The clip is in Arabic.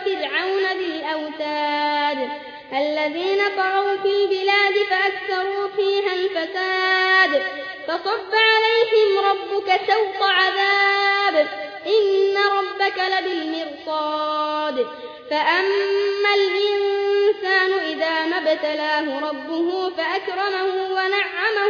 وفرعون ذي الأوتاد. الذين طغوا في البلاد فأكثروا فيها الفساد. فصب عليهم ربك سوط عذاب. إن ربك لبالمرصاد. فأما الإنسان إذا ما ابتلاه ربه فأكرمه ونعمه